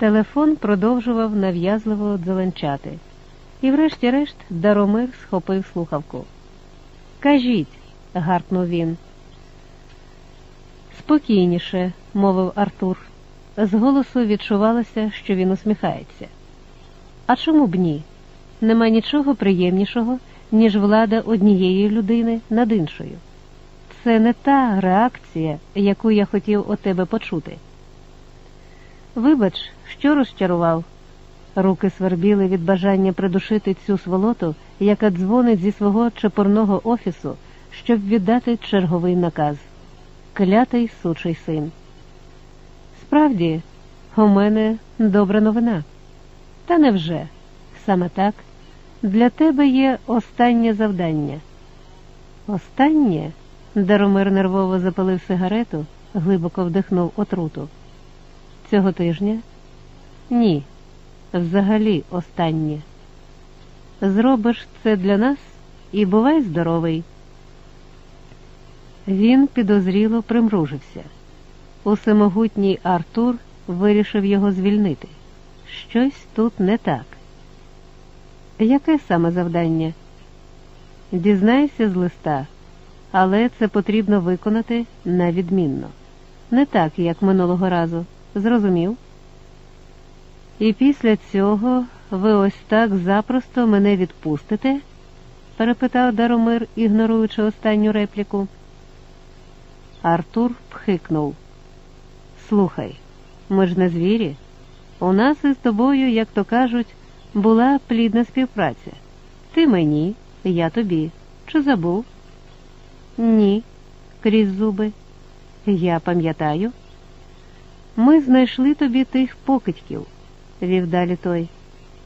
Телефон продовжував нав'язливо дзеленчати, і, врешті-решт, Даромир схопив слухавку. Кажіть, гаркнув він. Спокійніше, мовив Артур. З голосу відчувалося, що він усміхається. А чому б ні? Нема нічого приємнішого, ніж влада однієї людини над іншою. Це не та реакція, яку я хотів у тебе почути. Вибач, що розчарував. Руки свербіли від бажання придушити цю сволоту, яка дзвонить зі свого чепурного офісу, щоб віддати черговий наказ клятий сучий син. Справді, у мене добра новина. Та невже? Саме так, для тебе є останнє завдання. Останнє? Даромир нервово запалив сигарету, глибоко вдихнув отруту. Цього тижня? Ні, взагалі останнє. Зробиш це для нас і бувай здоровий. Він підозріло примружився. Усемогутній Артур вирішив його звільнити. Щось тут не так. Яке саме завдання? Дізнайся з листа, але це потрібно виконати на відмінно. Не так, як минулого разу. Зрозумів? І після цього ви ось так запросто мене відпустите? перепитав Даромир, ігноруючи останню репліку. Артур пхикнув. Слухай, ми ж не звірі. У нас із тобою, як то кажуть, була плідна співпраця. Ти мені, я тобі. Чи забув? Ні, крізь зуби. Я пам'ятаю. Ми знайшли тобі тих покидьків, вів далі той.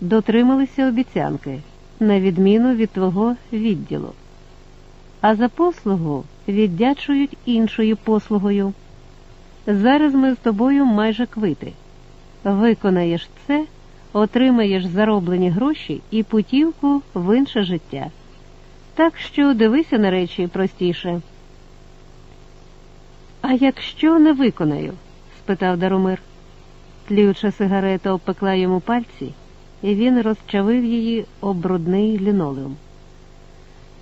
Дотрималися обіцянки, на відміну від твого відділу. А за послугу віддячують іншою послугою. Зараз ми з тобою майже квити. Виконаєш це, отримаєш зароблені гроші і путівку в інше життя. Так що дивися на речі простіше. А якщо не виконаю? Спитав Даромир. Тліюча сигарета обпекла йому пальці, і він розчавив її об брудний лінолеум.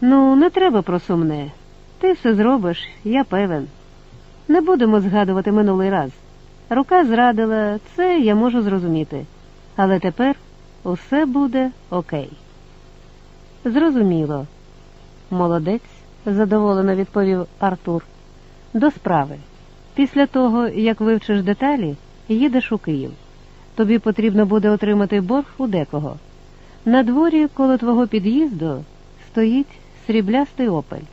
Ну, не треба про сумне. Ти все зробиш, я певен. Не будемо згадувати минулий раз. Рука зрадила, це я можу зрозуміти. Але тепер усе буде окей. Зрозуміло. Молодець, задоволено відповів Артур. До справи. Після того, як вивчиш деталі, їдеш у Київ. Тобі потрібно буде отримати борг у декого. На дворі коло твого під'їзду стоїть сріблястий опель,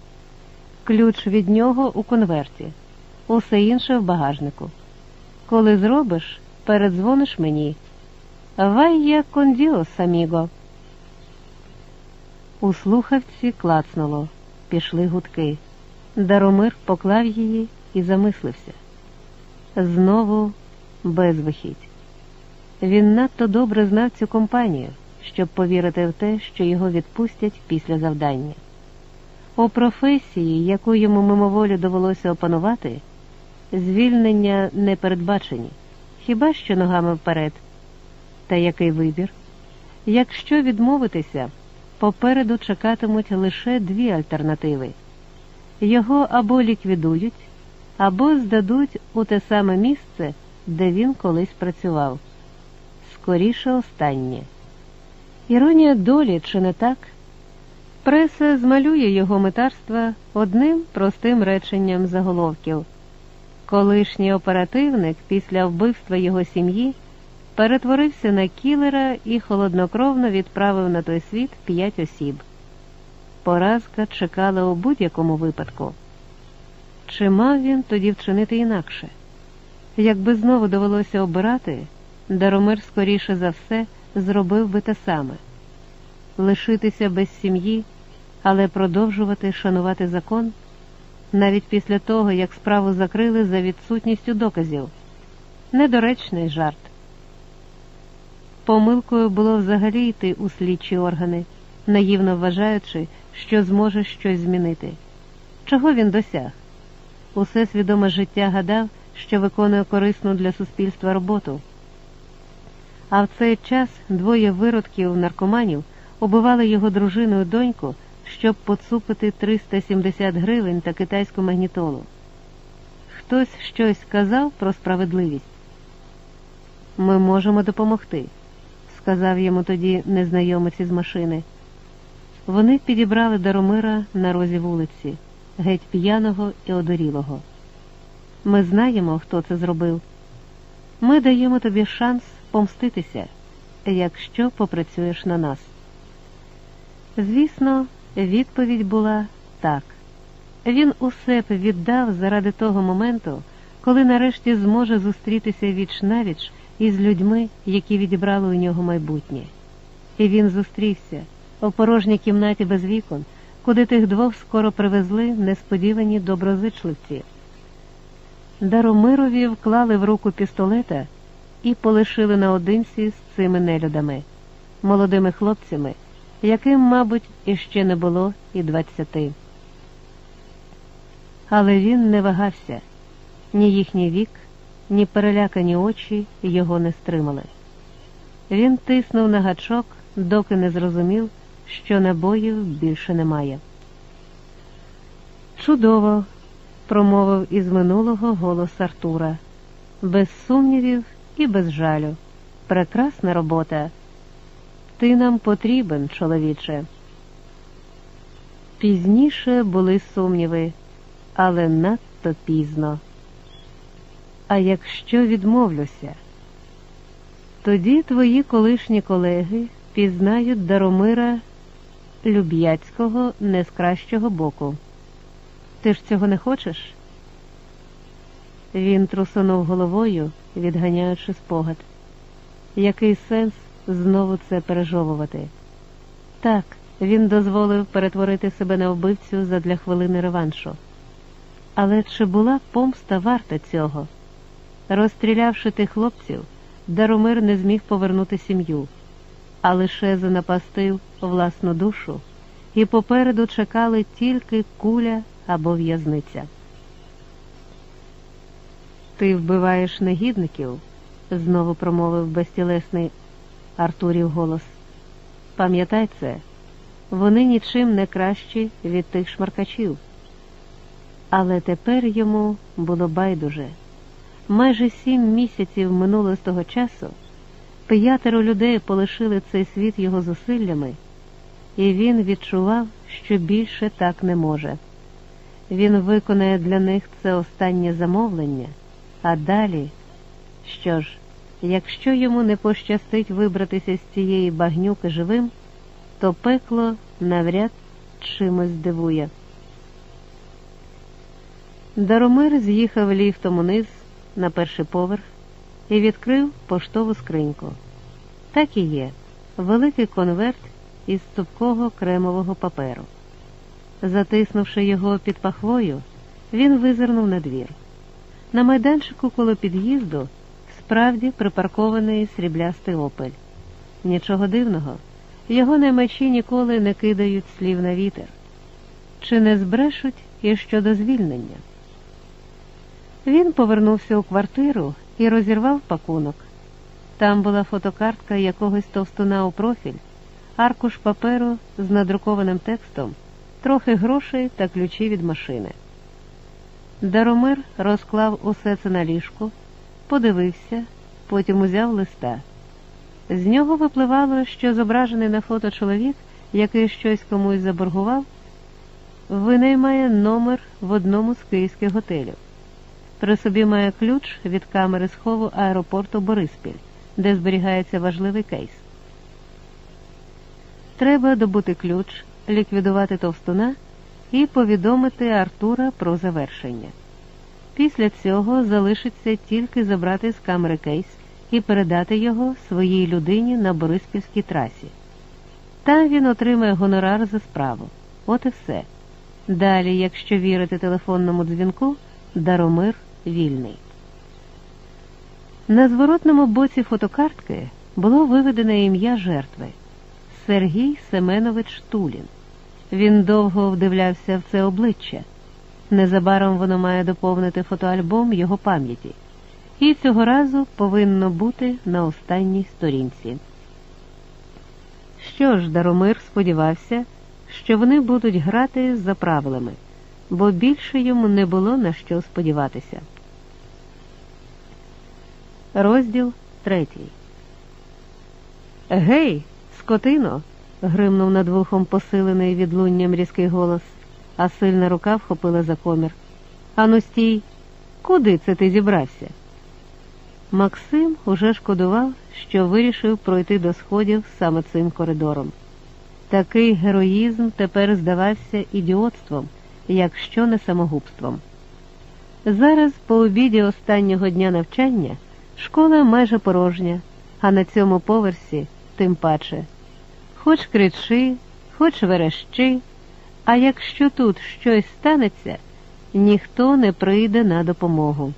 ключ від нього у конверті, усе інше в багажнику. Коли зробиш, передзвониш мені. Вайя кондіос, аміго. У слухавці клацнуло, пішли гудки. Даромир поклав її і замислився. Знову безвихідь. Він надто добре знав цю компанію, щоб повірити в те, що його відпустять після завдання. У професії, яку йому мимоволі довелося опанувати, звільнення не передбачені, хіба що ногами вперед. Та який вибір? Якщо відмовитися, попереду чекатимуть лише дві альтернативи його або ліквідують, або здадуть у те саме місце, де він колись працював. Скоріше останнє. Іронія долі, чи не так? Преса змалює його метарства одним простим реченням заголовків. Колишній оперативник після вбивства його сім'ї перетворився на кілера і холоднокровно відправив на той світ п'ять осіб. Поразка чекала у будь-якому випадку. Чи мав він тоді вчинити інакше? Якби знову довелося обирати, Даромир скоріше за все зробив би те саме лишитися без сім'ї, але продовжувати шанувати закон навіть після того, як справу закрили за відсутністю доказів. Недоречний жарт. Помилкою було взагалі йти у слідчі органи, наївно вважаючи, що зможе щось змінити. Чого він досяг? Усе свідоме життя гадав, що виконує корисну для суспільства роботу. А в цей час двоє виродків наркоманів убивали його дружину і доньку, щоб поцупити 370 гривень та китайську магнітолу. Хтось щось сказав про справедливість. Ми можемо допомогти, сказав йому тоді незнайомець із машини. Вони підібрали Даромира на розі вулиці, геть п'яного і одорілого. Ми знаємо, хто це зробив. Ми даємо тобі шанс помститися, якщо попрацюєш на нас. Звісно, відповідь була так. Він усе б віддав заради того моменту, коли нарешті зможе зустрітися віч навіч із людьми, які відібрали у нього майбутнє. І він зустрівся у порожній кімнаті без вікон, куди тих двох скоро привезли несподівані доброзичливці. Даромирові вклали в руку пістолета і полишили наодинці з цими нелюдами, молодими хлопцями, яким, мабуть, іще не було і двадцяти. Але він не вагався, ні їхній вік, ні перелякані очі його не стримали. Він тиснув на гачок, доки не зрозумів, що набоїв більше немає. Чудово, промовив із минулого голос Артура, без сумнівів і без жалю. Прекрасна робота. Ти нам потрібен, чоловіче. Пізніше були сумніви, але надто пізно. А якщо відмовлюся, тоді твої колишні колеги пізнають Даромира Люб'яцького не з кращого боку. Ти ж цього не хочеш? Він трусонув головою, відганяючи спогад. Який сенс знову це пережовувати? Так, він дозволив перетворити себе на вбивцю задля хвилини реваншу. Але чи була помста варта цього? Розстрілявши тих хлопців, Даромир не зміг повернути сім'ю, а лише занапастив власну душу, і попереду чекали тільки куля або в'язниця. Ти вбиваєш негідників, знову промовив безтілесний Артурів голос. Пам'ятай це, вони нічим не кращі від тих шмаркачів. Але тепер йому було байдуже. Майже сім місяців минуло з того часу, п'ятеро людей полишили цей світ його зусиллями, і він відчував, що більше так не може. Він виконає для них це останнє замовлення, а далі, що ж, якщо йому не пощастить вибратися з цієї багнюки живим, то пекло навряд чимось здивує. Даромир з'їхав ліфтом униз на перший поверх і відкрив поштову скриньку. Так і є, великий конверт із цупкого кремового паперу. Затиснувши його під пахвою, він визирнув на двір. На майданчику коло під'їзду справді припаркований сріблястий опель. Нічого дивного, його наймачі ніколи не кидають слів на вітер. Чи не збрешуть і щодо звільнення? Він повернувся у квартиру і розірвав пакунок. Там була фотокартка якогось товстуна у профіль, аркуш паперу з надрукованим текстом трохи грошей та ключі від машини. Даромир розклав усе це на ліжку, подивився, потім узяв листа. З нього випливало, що зображений на фото чоловік, який щось комусь заборгував, винаймає номер в одному з київських готелів. При собі має ключ від камери схову аеропорту Бориспіль, де зберігається важливий кейс. Треба добути ключ, ліквідувати товстуна і повідомити Артура про завершення. Після цього залишиться тільки забрати з камери кейс і передати його своїй людині на Бориспільській трасі. Там він отримає гонорар за справу. От і все. Далі, якщо вірити телефонному дзвінку, Даромир вільний. На зворотному боці фотокартки було виведене ім'я жертви. Сергій Семенович Тулін. Він довго вдивлявся в це обличчя. Незабаром воно має доповнити фотоальбом його пам'яті, і цього разу повинно бути на останній сторінці. Що ж, Даромир сподівався, що вони будуть грати за правилами, бо більше йому не було на що сподіватися. Розділ третій. Гей, скотино. гримнув над вухом посилений відлунням різкий голос, а сильна рука вхопила за комір. Ану стій, куди це ти зібрався? Максим уже шкодував, що вирішив пройти до сходів саме цим коридором. Такий героїзм тепер здавався ідіотством, якщо не самогубством. Зараз, по обіді останнього дня навчання, школа майже порожня, а на цьому поверсі тим паче. Хоч кричи, хоч верещи, а якщо тут щось станеться, ніхто не прийде на допомогу.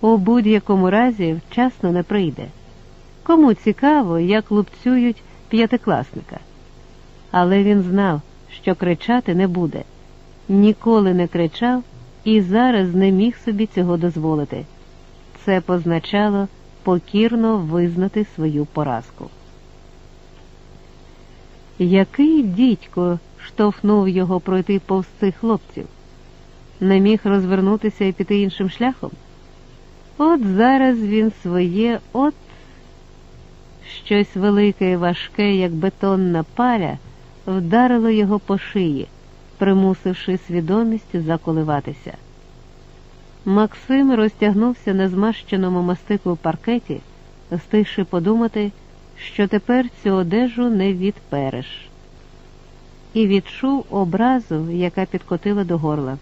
У будь-якому разі вчасно не прийде. Кому цікаво, як лупцюють п'ятикласника. Але він знав, що кричати не буде, ніколи не кричав і зараз не міг собі цього дозволити. Це позначало покірно визнати свою поразку. Який дідько штовхнув його пройти повз цих хлопців? Не міг розвернутися і піти іншим шляхом? От зараз він своє от щось велике і важке, як бетонна паля, вдарило його по шиї, примусивши свідомість заколиватися. Максим розтягнувся на змащеному мастику паркеті, встигши подумати, що тепер цю одежу не відпереш, і відчув образу, яка підкотила до горла.